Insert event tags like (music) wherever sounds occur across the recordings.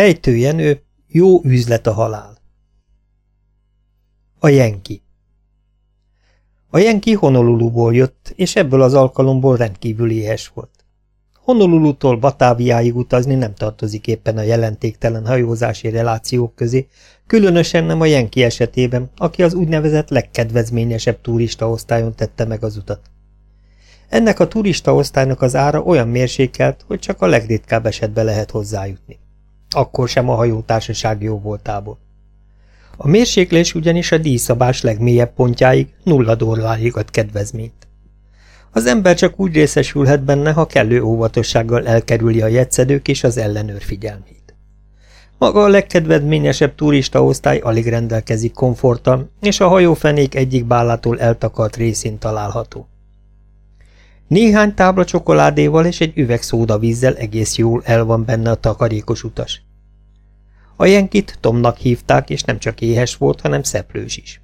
Ejtő Jenő, jó üzlet a halál. A Jenki A Jenki Honoluluból jött, és ebből az alkalomból rendkívül éhes volt. Honolulutól Batáviáig utazni nem tartozik éppen a jelentéktelen hajózási relációk közé, különösen nem a Jenki esetében, aki az úgynevezett legkedvezményesebb turista osztályon tette meg az utat. Ennek a turista osztálynak az ára olyan mérsékelt, hogy csak a legritkább esetben lehet hozzájutni. Akkor sem a hajótársaság jó voltából. A mérséklés ugyanis a díjszabás legmélyebb pontjáig nulla dollárig ad kedvezményt. Az ember csak úgy részesülhet benne, ha kellő óvatossággal elkerüli a jegyszedők és az ellenőr figyelmét. Maga a legkedvezményesebb turista osztály alig rendelkezik komforttal, és a hajófenék egyik bálától eltakart részén található. Néhány tábla csokoládéval és egy üveg szódavízzel egész jól el van benne a takarékos utas. A Jenkit Tomnak hívták, és nem csak éhes volt, hanem szeplős is.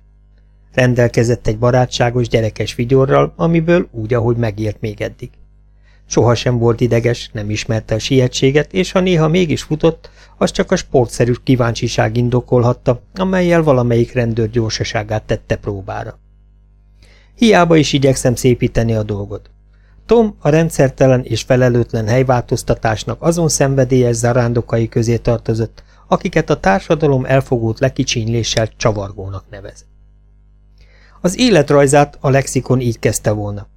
Rendelkezett egy barátságos gyerekes vigyorral, amiből úgy, ahogy megélt még eddig. Sohasem volt ideges, nem ismerte a sietséget, és ha néha mégis futott, az csak a sportszerű kíváncsiság indokolhatta, amelyel valamelyik rendőr gyorsaságát tette próbára. Hiába is igyekszem szépíteni a dolgot. Tom a rendszertelen és felelőtlen helyváltoztatásnak azon szenvedélyes zarándokai közé tartozott, akiket a társadalom elfogult lekicsinyléssel csavargónak nevez. Az életrajzát a lexikon így kezdte volna.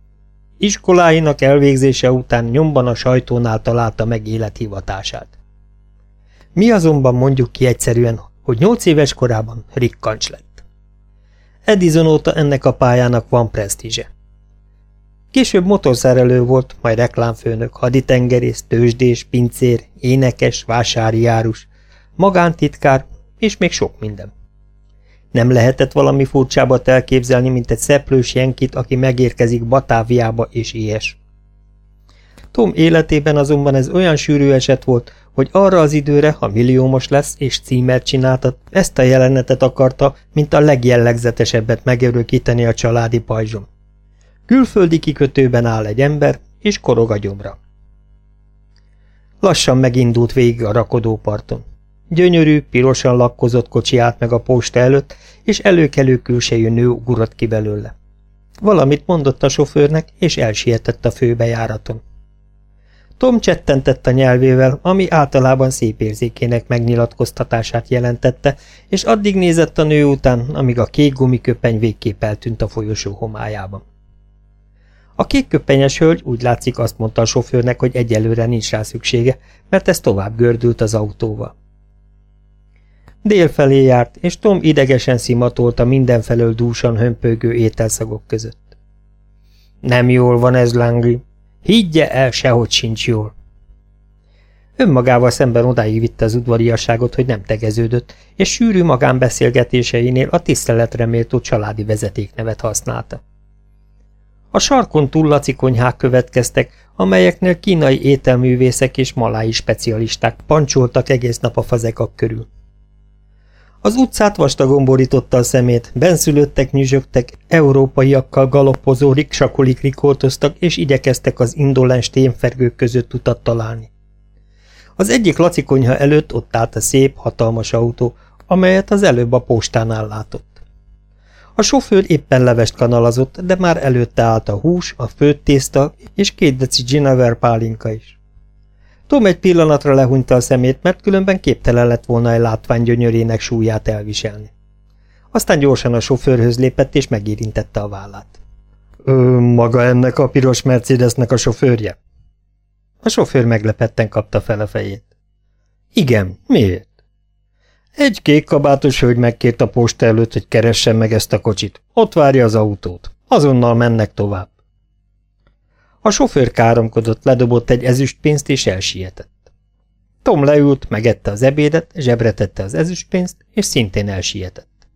Iskoláinak elvégzése után nyomban a sajtónál találta meg élethivatását. Mi azonban mondjuk ki egyszerűen, hogy nyolc éves korában rikkancs lett. Edison óta ennek a pályának van presztízse. Később motorszerelő volt, majd reklámfőnök, haditengerész, tőzsdés, pincér, énekes, vásári járus, magántitkár és még sok minden. Nem lehetett valami furcsábbat elképzelni, mint egy szeplős jenkit, aki megérkezik Batáviába és éhes. Tom életében azonban ez olyan sűrű eset volt, hogy arra az időre, ha milliómos lesz és címert csináltat, ezt a jelenetet akarta, mint a legjellegzetesebbet megörökíteni a családi pajzsom. Külföldi kikötőben áll egy ember, és korog a gyomra. Lassan megindult végig a rakodóparton. Gyönyörű, pirosan lakkozott kocsi állt meg a posta előtt, és előkelő külsejű nő ugrott ki belőle. Valamit mondott a sofőrnek, és elsietett a főbejáraton. Tom csettentett a nyelvével, ami általában szép érzékének megnyilatkoztatását jelentette, és addig nézett a nő után, amíg a kék gumiköpeny végképp eltűnt a folyosó homályában. A kékköpenyes hölgy úgy látszik azt mondta a sofőrnek, hogy egyelőre nincs rá szüksége, mert ez tovább gördült az autóval. Dél felé járt, és Tom idegesen szimatolta mindenfelől dúsan hömpögő ételszagok között. Nem jól van ez, Langley. Higgye el, sehogy sincs jól. Önmagával szemben odáig vitte az udvariasságot, hogy nem tegeződött, és sűrű magánbeszélgetéseinél a tiszteletre méltó családi vezetéknevet használta. A sarkon túl laci konyhák következtek, amelyeknél kínai ételművészek és malái specialisták pancsoltak egész nap a fazekak körül. Az utcát vastagon borította a szemét, benszülöttek nyüzsögtek, európaiakkal galoppozó riksakolik rikoltoztak, és igyekeztek az indolens témfergők között utat találni. Az egyik laci konyha előtt ott állt a szép, hatalmas autó, amelyet az előbb a postánál látott. A sofőr éppen levest kanalazott, de már előtte állt a hús, a főtt tészta és két deci Ginaver pálinka is. Tom egy pillanatra lehúnyta a szemét, mert különben képtelen lett volna egy látvány gyönyörének súlyát elviselni. Aztán gyorsan a sofőrhöz lépett és megérintette a vállát. Ö, maga ennek a piros Mercedesnek a sofőrje? A sofőr meglepetten kapta fel a fejét. Igen, miért? Egy kék kabátos hölgy megkért a posta előtt, hogy keressen meg ezt a kocsit. Ott várja az autót. Azonnal mennek tovább. A sofőr káromkodott, ledobott egy ezüstpénzt és elsietett. Tom leült, megette az ebédet, zsebre tette az ezüstpénzt, és szintén elsietett.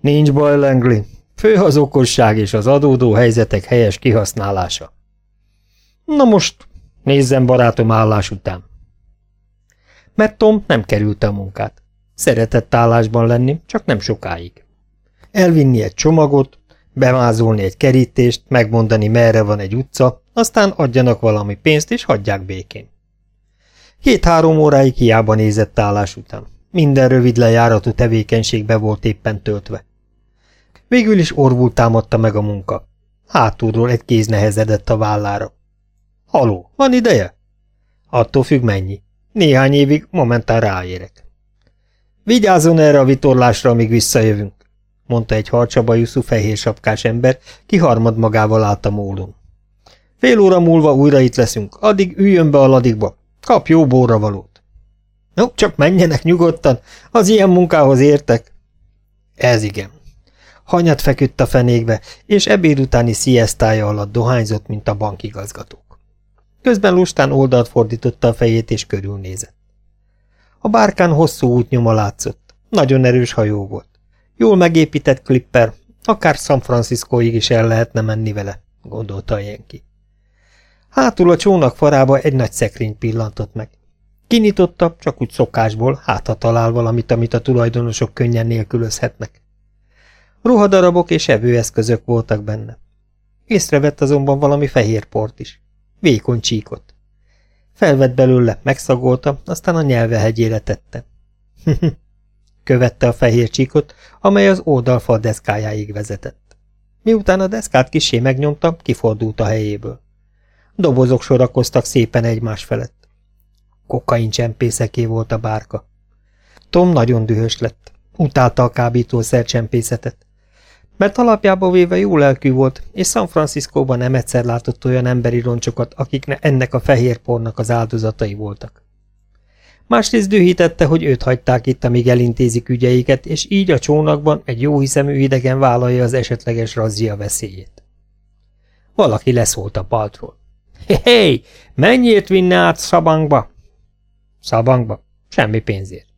Nincs baj, Langley. Fő az okosság és az adódó helyzetek helyes kihasználása. Na most nézzem barátom állás után. Mert Tom nem kerülte a munkát. Szeretett állásban lenni, csak nem sokáig. Elvinni egy csomagot, bemázolni egy kerítést, megmondani merre van egy utca, aztán adjanak valami pénzt és hagyják békén. Két-három óráig hiába nézett állás után. Minden rövid lejáratú tevékenységbe volt éppen töltve. Végül is orvul támadta meg a munka. Hátulról egy kéz nehezedett a vállára. Haló, van ideje? Attól függ mennyi. Néhány évig momentán ráérek. Vigyázzon erre a vitorlásra, amíg visszajövünk, mondta egy harcsabajuszú fehér sapkás ember, ki harmad magával állt a mólon. Fél óra múlva újra itt leszünk, addig üljön be a ladikba, kap jó valót. No, csak menjenek nyugodtan, az ilyen munkához értek. Ez igen. Hanyat feküdt a fenékbe, és ebéd utáni sziesztája alatt dohányzott, mint a bankigazgatók. Közben lustán oldalt fordította a fejét, és körülnézett. A bárkán hosszú útnyoma látszott. Nagyon erős hajó volt. Jól megépített klipper, akár San Franciscoig is el lehetne menni vele, gondolta Jenki. Hátul a csónak farába egy nagy szekrény pillantott meg. Kinyitotta, csak úgy szokásból, hát ha talál valamit, amit a tulajdonosok könnyen nélkülözhetnek. Ruhadarabok és evőeszközök voltak benne. Észrevett azonban valami fehér port is. Vékony csíkot. Felvett belőle, megszagolta, aztán a nyelve hegyére tette. (laughs) Követte a fehér csíkot, amely az oldalfal deszkájáig vezetett. Miután a deszkát kisé megnyomta, kifordult a helyéből. Dobozok sorakoztak szépen egymás felett. Kokain csempészeké volt a bárka. Tom nagyon dühös lett. Utálta a kábítószer csempészetet. Mert alapjába véve jó lelkű volt, és San Franciscóban nem egyszer látott olyan emberi roncsokat, akik ennek a fehér pornak az áldozatai voltak. Másrészt dühítette, hogy őt hagyták itt, amíg elintézik ügyeiket, és így a csónakban egy jóhiszemű idegen vállalja az esetleges razzia veszélyét. Valaki leszólt a paltról. Hé, hey, mennyiért vinne át Szabankba? Szabankba? Semmi pénzért.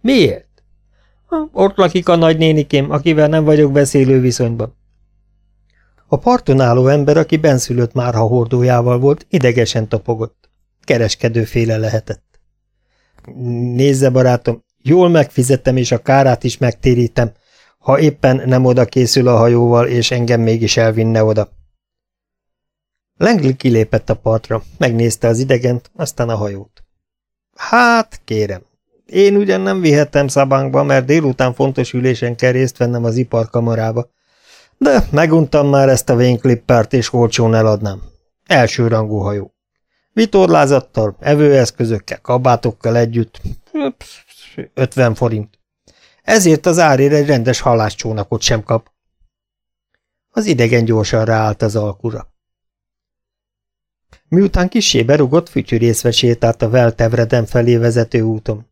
Miért? Ott lakik a nagynénikém, akivel nem vagyok beszélő viszonyban. A parton álló ember, aki benszülött márha hordójával volt, idegesen topogott. Kereskedőféle lehetett. Nézze, barátom, jól megfizettem, és a kárát is megtérítem, ha éppen nem oda készül a hajóval, és engem mégis elvinne oda. Langley kilépett a partra, megnézte az idegent, aztán a hajót. Hát, kérem, én ugyan nem vihettem szabánkba, mert délután fontos ülésen kell részt vennem az iparkamarába, de meguntam már ezt a vénklippert, és olcsón eladnám. Első rangú hajó. Vitorlázattal, evőeszközökkel, kabátokkal együtt. 50 forint. Ezért az árért egy rendes halászcsónakot sem kap. Az idegen gyorsan ráállt az alkura. Miután kisé berugott, fütyűrészve sétált a Veltevreden felé vezető úton.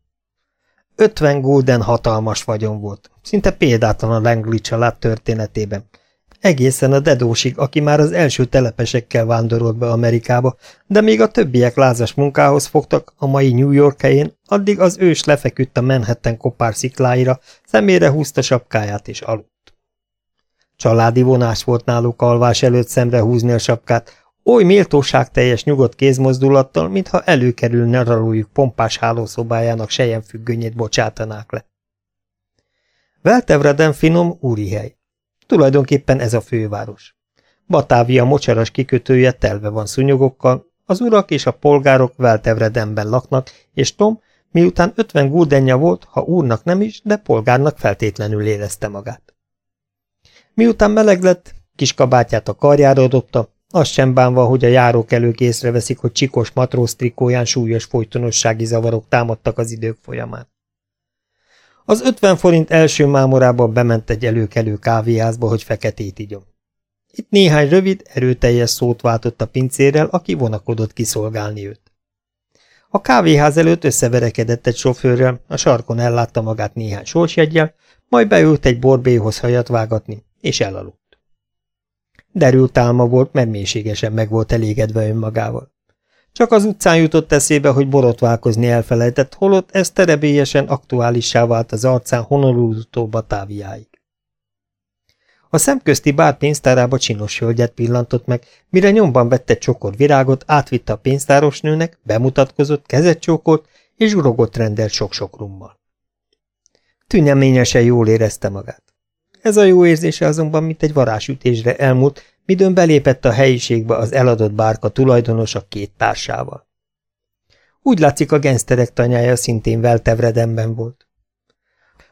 Ötven gulden hatalmas vagyon volt, szinte példátlan a Langley család történetében. Egészen a dedósig, aki már az első telepesekkel vándorolt be Amerikába, de még a többiek lázas munkához fogtak a mai New York helyén, addig az ős lefeküdt a Manhattan kopár szikláira, szemére húzta sapkáját és aludt. Családi vonás volt náluk alvás előtt szemre húzni a sapkát, Oly méltóságteljes nyugodt kézmozdulattal, mintha előkerülne ralójuk pompás hálószobájának függönyét bocsátanák le. Veltevreden finom úri hely. Tulajdonképpen ez a főváros. Batávia mocsaras kikötője telve van szunyogokkal, az urak és a polgárok Veltevredenben laknak, és Tom, miután ötven guldenja volt, ha úrnak nem is, de polgárnak feltétlenül érezte magát. Miután meleg lett, kis kabátját a karjára dobta, azt sem bánva, hogy a járókelők észreveszik, hogy csikos matróz trikóján súlyos folytonossági zavarok támadtak az idők folyamán. Az ötven forint első mámorában bement egy előkelő kávéházba, hogy feketét igyom. Itt néhány rövid, erőteljes szót váltott a pincérrel, aki vonakodott kiszolgálni őt. A kávéház előtt összeverekedett egy sofőrrel, a sarkon ellátta magát néhány sorsjegyel, majd beült egy borbéhoz hajat vágatni, és elaludt. Derült álma volt, mert mélységesen meg volt elégedve önmagával. Csak az utcán jutott eszébe, hogy borotválkozni elfelejtett, holott ez terebélyesen aktuálissá vált az arcán Honolulu-tól Batáviáig. A szemközti bár pénztárába csinos hölgyet pillantott meg, mire nyomban vette csokor virágot, átvitte a pénztárosnőnek, bemutatkozott, kezet csókolt, és urogott rendelt sok-sok rummal. Tüneményesen jól érezte magát. Ez a jó érzése azonban mint egy varásütésre elmúlt, midőn belépett a helyiségbe az eladott bárka tulajdonosa két társával. Úgy látszik, a genszterek tanyája szintén veltevredemben volt.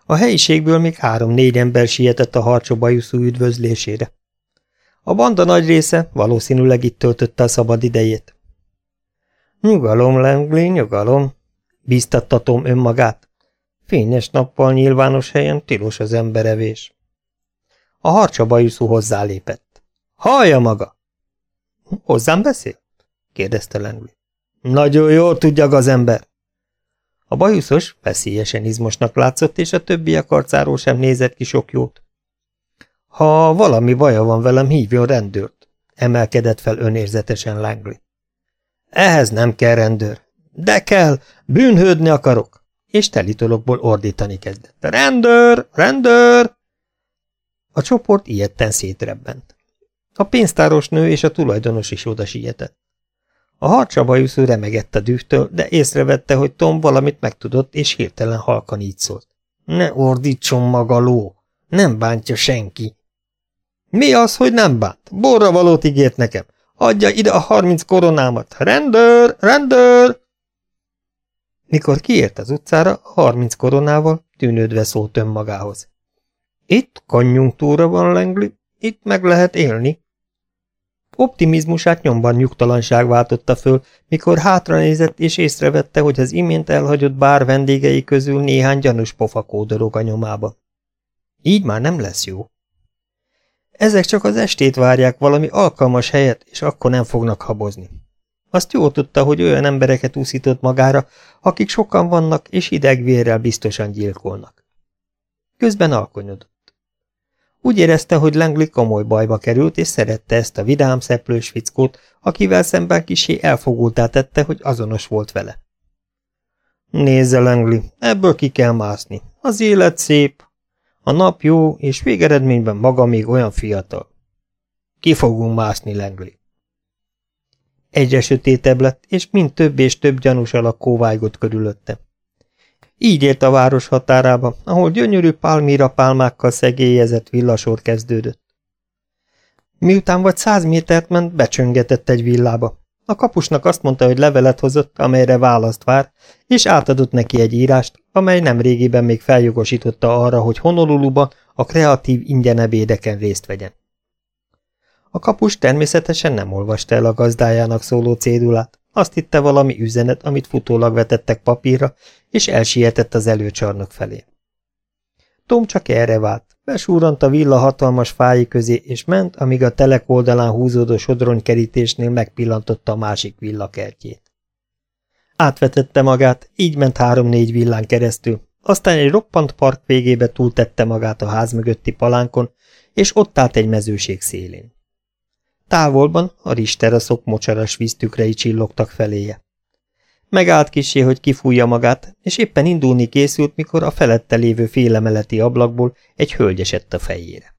A helyiségből még három-négy ember sietett a harcsobajuszú üdvözlésére. A banda nagy része valószínűleg itt töltötte a szabad idejét. Nyugalom, Langley, nyugalom, bíztattatom önmagát. Fényes nappal nyilvános helyen tilos az emberevés. A harcsabajuszú hozzálépett. Hallja maga! Hozzám beszél? kérdezte Langley. Nagyon jól tudja az ember. A bajuszos veszélyesen izmosnak látszott, és a többiek arcáról sem nézett ki sok jót. Ha valami baja van velem, hívjon rendőrt, emelkedett fel önérzetesen Langley. Ehhez nem kell rendőr. De kell, bűnhődni akarok. És telitolokból ordítani kezdett. Rendőr, rendőr! A csoport ilyetten szétrebbent. A pénztáros nő és a tulajdonos is oda sietett. A harcsabajuszú remegett a dühtől, de észrevette, hogy Tom valamit megtudott, és hirtelen halkan így szólt. Ne ordítson maga ló! Nem bántja senki! Mi az, hogy nem bánt? Borra valót ígért nekem. Adja ide a harminc koronámat. Rendőr! Rendőr! Mikor kiért az utcára, a harminc koronával tűnődve szólt önmagához. Itt konjunktúra van, Langley, itt meg lehet élni. Optimizmusát nyomban nyugtalanság váltotta föl, mikor hátranézett és észrevette, hogy az imént elhagyott bár vendégei közül néhány gyanús pofa kódorog a nyomába. Így már nem lesz jó. Ezek csak az estét várják valami alkalmas helyet, és akkor nem fognak habozni. Azt jól tudta, hogy olyan embereket úszított magára, akik sokan vannak, és idegvérrel biztosan gyilkolnak. Közben alkonyodott. Úgy érezte, hogy Langley komoly bajba került, és szerette ezt a vidám, szeplős fickót, akivel szemben kisé elfogultá tette, hogy azonos volt vele. Nézze, Langley, ebből ki kell mászni. Az élet szép, a nap jó, és végeredményben maga még olyan fiatal. Ki fogunk mászni, Langley. Egyre sötétebb lett, és mind több és több gyanús alak kóvájgott körülötte. Így ért a város határába, ahol gyönyörű pálmira pálmákkal szegélyezett villasor kezdődött. Miután vagy száz métert ment, becsöngetett egy villába. A kapusnak azt mondta, hogy levelet hozott, amelyre választ vár, és átadott neki egy írást, amely nem régiben még feljogosította arra, hogy Honoluluban a kreatív ingyenebédeken részt vegyen. A kapus természetesen nem olvasta el a gazdájának szóló cédulát, azt hitte valami üzenet, amit futólag vetettek papírra, és elsietett az előcsarnok felé. Tom csak erre vált, besúrant a villa hatalmas fái közé, és ment, amíg a telek oldalán húzódó sodronykerítésnél megpillantotta a másik villa kertjét. Átvetette magát, így ment három-négy villán keresztül, aztán egy roppant park végébe túltette magát a ház mögötti palánkon, és ott állt egy mezőség szélén. Távolban a risteraszok mocsaras víztükrei csillogtak feléje. Megállt kisé, hogy kifújja magát, és éppen indulni készült, mikor a felette lévő félemeleti ablakból egy hölgy esett a fejére.